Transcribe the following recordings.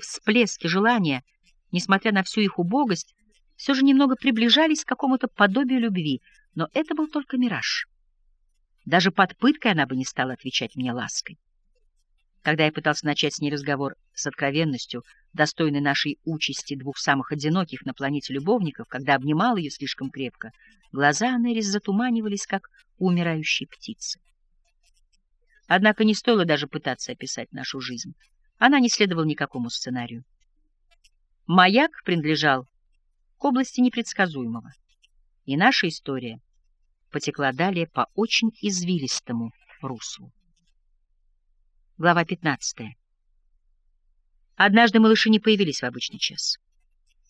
всплески желания, несмотря на всю их убогость, все же немного приближались к какому-то подобию любви, но это был только мираж. Даже под пыткой она бы не стала отвечать мне лаской. Когда я пытался начать с ней разговор с откровенностью, достойной нашей участи двух самых одиноких на планете любовников, когда обнимал ее слишком крепко, глаза Анерис затуманивались, как у умирающей птицы. Однако не стоило даже пытаться описать нашу жизнь. Она не следовала никакому сценарию. Маяк принадлежал к области непредсказуемого, и наша история потекла далее по очень извилистому руслу. Глава 15. Однажды малыши не появились в обычный час.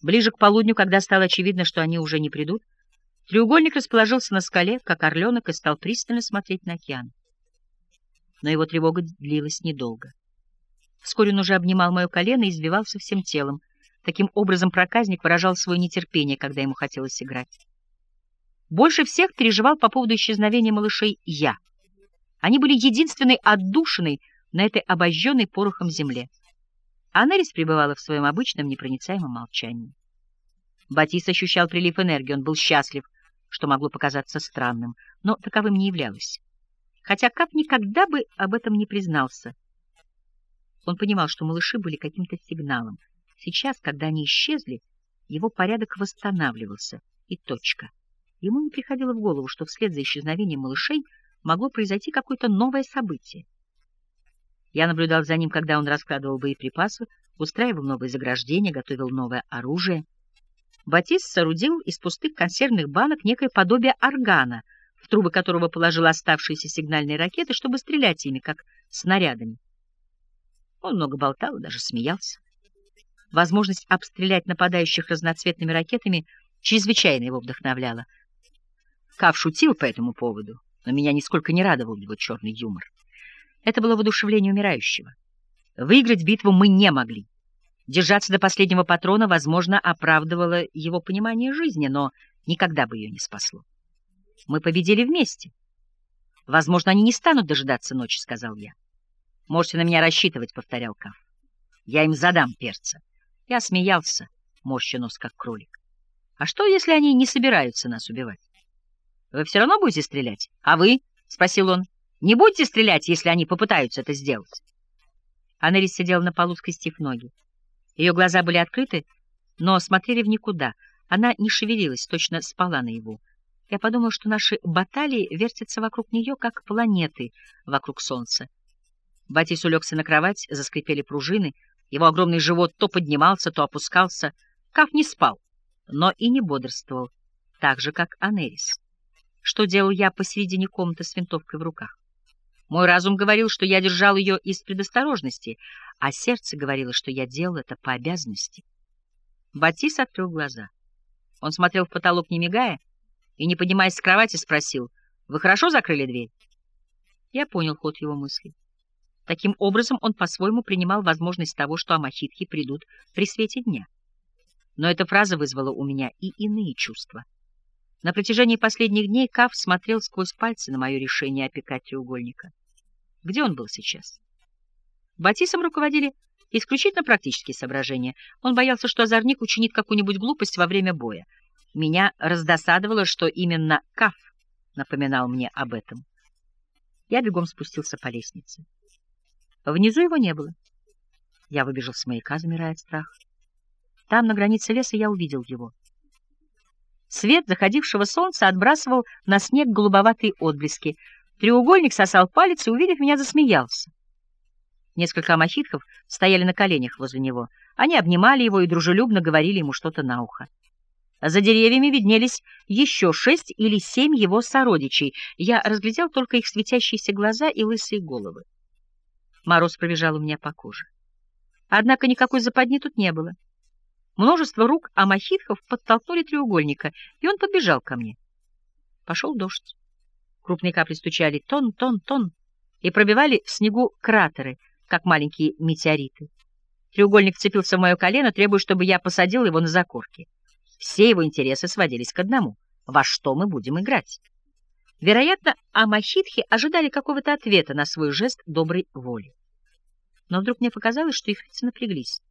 Ближе к полудню, когда стало очевидно, что они уже не придут, треугольник расположился на скале, как орленок, и стал пристально смотреть на океан. Но его тревога длилась недолго. Вскоре он уже обнимал мое колено и извивался всем телом. Таким образом проказник выражал свое нетерпение, когда ему хотелось играть. Больше всех переживал по поводу исчезновения малышей я. Они были единственной отдушиной, на этой обожженной порохом земле. Анерис пребывала в своем обычном непроницаемом молчании. Батис ощущал прилив энергии, он был счастлив, что могло показаться странным, но таковым не являлось. Хотя Кап никогда бы об этом не признался. Он понимал, что малыши были каким-то сигналом. Сейчас, когда они исчезли, его порядок восстанавливался, и точка. Ему не приходило в голову, что вслед за исчезновением малышей могло произойти какое-то новое событие. Я наблюдал за ним, когда он раскладывал боеприпасы, устраивал новые заграждения, готовил новое оружие. Батист соорудил из пустых консервных банок некое подобие органа, в трубы которого положил оставшиеся сигнальные ракеты, чтобы стрелять ими, как снарядами. Он много болтал и даже смеялся. Возможность обстрелять нападающих разноцветными ракетами чрезвычайно его вдохновляла. Кав шутил по этому поводу, но меня нисколько не радовал его черный юмор. Это было воодушевление умирающего. Выиграть битву мы не могли. Держаться до последнего патрона, возможно, оправдывало его понимание жизни, но никогда бы ее не спасло. Мы победили вместе. Возможно, они не станут дожидаться ночи, — сказал я. Можете на меня рассчитывать, — повторял Каф. Я им задам перца. Я смеялся, морща нос, как кролик. А что, если они не собираются нас убивать? Вы все равно будете стрелять? А вы? — спросил он. Не будете стрелять, если они попытаются это сделать. Аннелис сидела на полу, скрестив ноги. Ее глаза были открыты, но смотрели в никуда. Она не шевелилась, точно спала наяву. Я подумал, что наши баталии вертятся вокруг нее, как планеты вокруг Солнца. Батис улегся на кровать, заскрипели пружины, его огромный живот то поднимался, то опускался. Каф не спал, но и не бодрствовал, так же, как Анерис. Что делал я посередине комнаты с винтовкой в руках? Мой разум говорил, что я держал ее из предосторожности, а сердце говорило, что я делал это по обязанности. Батис открыл глаза. Он смотрел в потолок, не мигая, и, не поднимаясь с кровати, спросил, «Вы хорошо закрыли дверь?» Я понял ход его мыслей. Таким образом, он по-своему принимал возможность того, что амахитхи придут при свете дня. Но эта фраза вызвала у меня и иные чувства. На протяжении последних дней Каф смотрел сквозь пальцы на мое решение опекать треугольника. Где он был сейчас? Батисом руководили исключительно практические соображения. Он боялся, что озорник учинит какую-нибудь глупость во время боя. Меня раздосадовало, что именно Каф напоминал мне об этом. Я бегом спустился по лестнице. Внизу его не было. Я выбежал с маяка, замирая от страха. Там, на границе леса, я увидел его. Свет заходившего солнца отбрасывал на снег голубоватые отблески. Треугольник сосал палец и, увидев меня, засмеялся. Несколько амахитков стояли на коленях возле него. Они обнимали его и дружелюбно говорили ему что-то на ухо. За деревьями виднелись еще шесть или семь его сородичей. Я разглядел только их светящиеся глаза и лысые головы. Мороз пробежал у меня по коже. Однако никакой западни тут не было. Множество рук амахитхов подтолкнули треугольника, и он подбежал ко мне. Пошел дождь. Крупные капли стучали тон-тон-тон и пробивали в снегу кратеры, как маленькие метеориты. Треугольник вцепился в мое колено, требуя, чтобы я посадил его на закорки. Все его интересы сводились к одному — во что мы будем играть. Вероятно, амахитхи ожидали какого-то ответа на свой жест доброй воли. Но вдруг мне показалось, что их лица напряглись.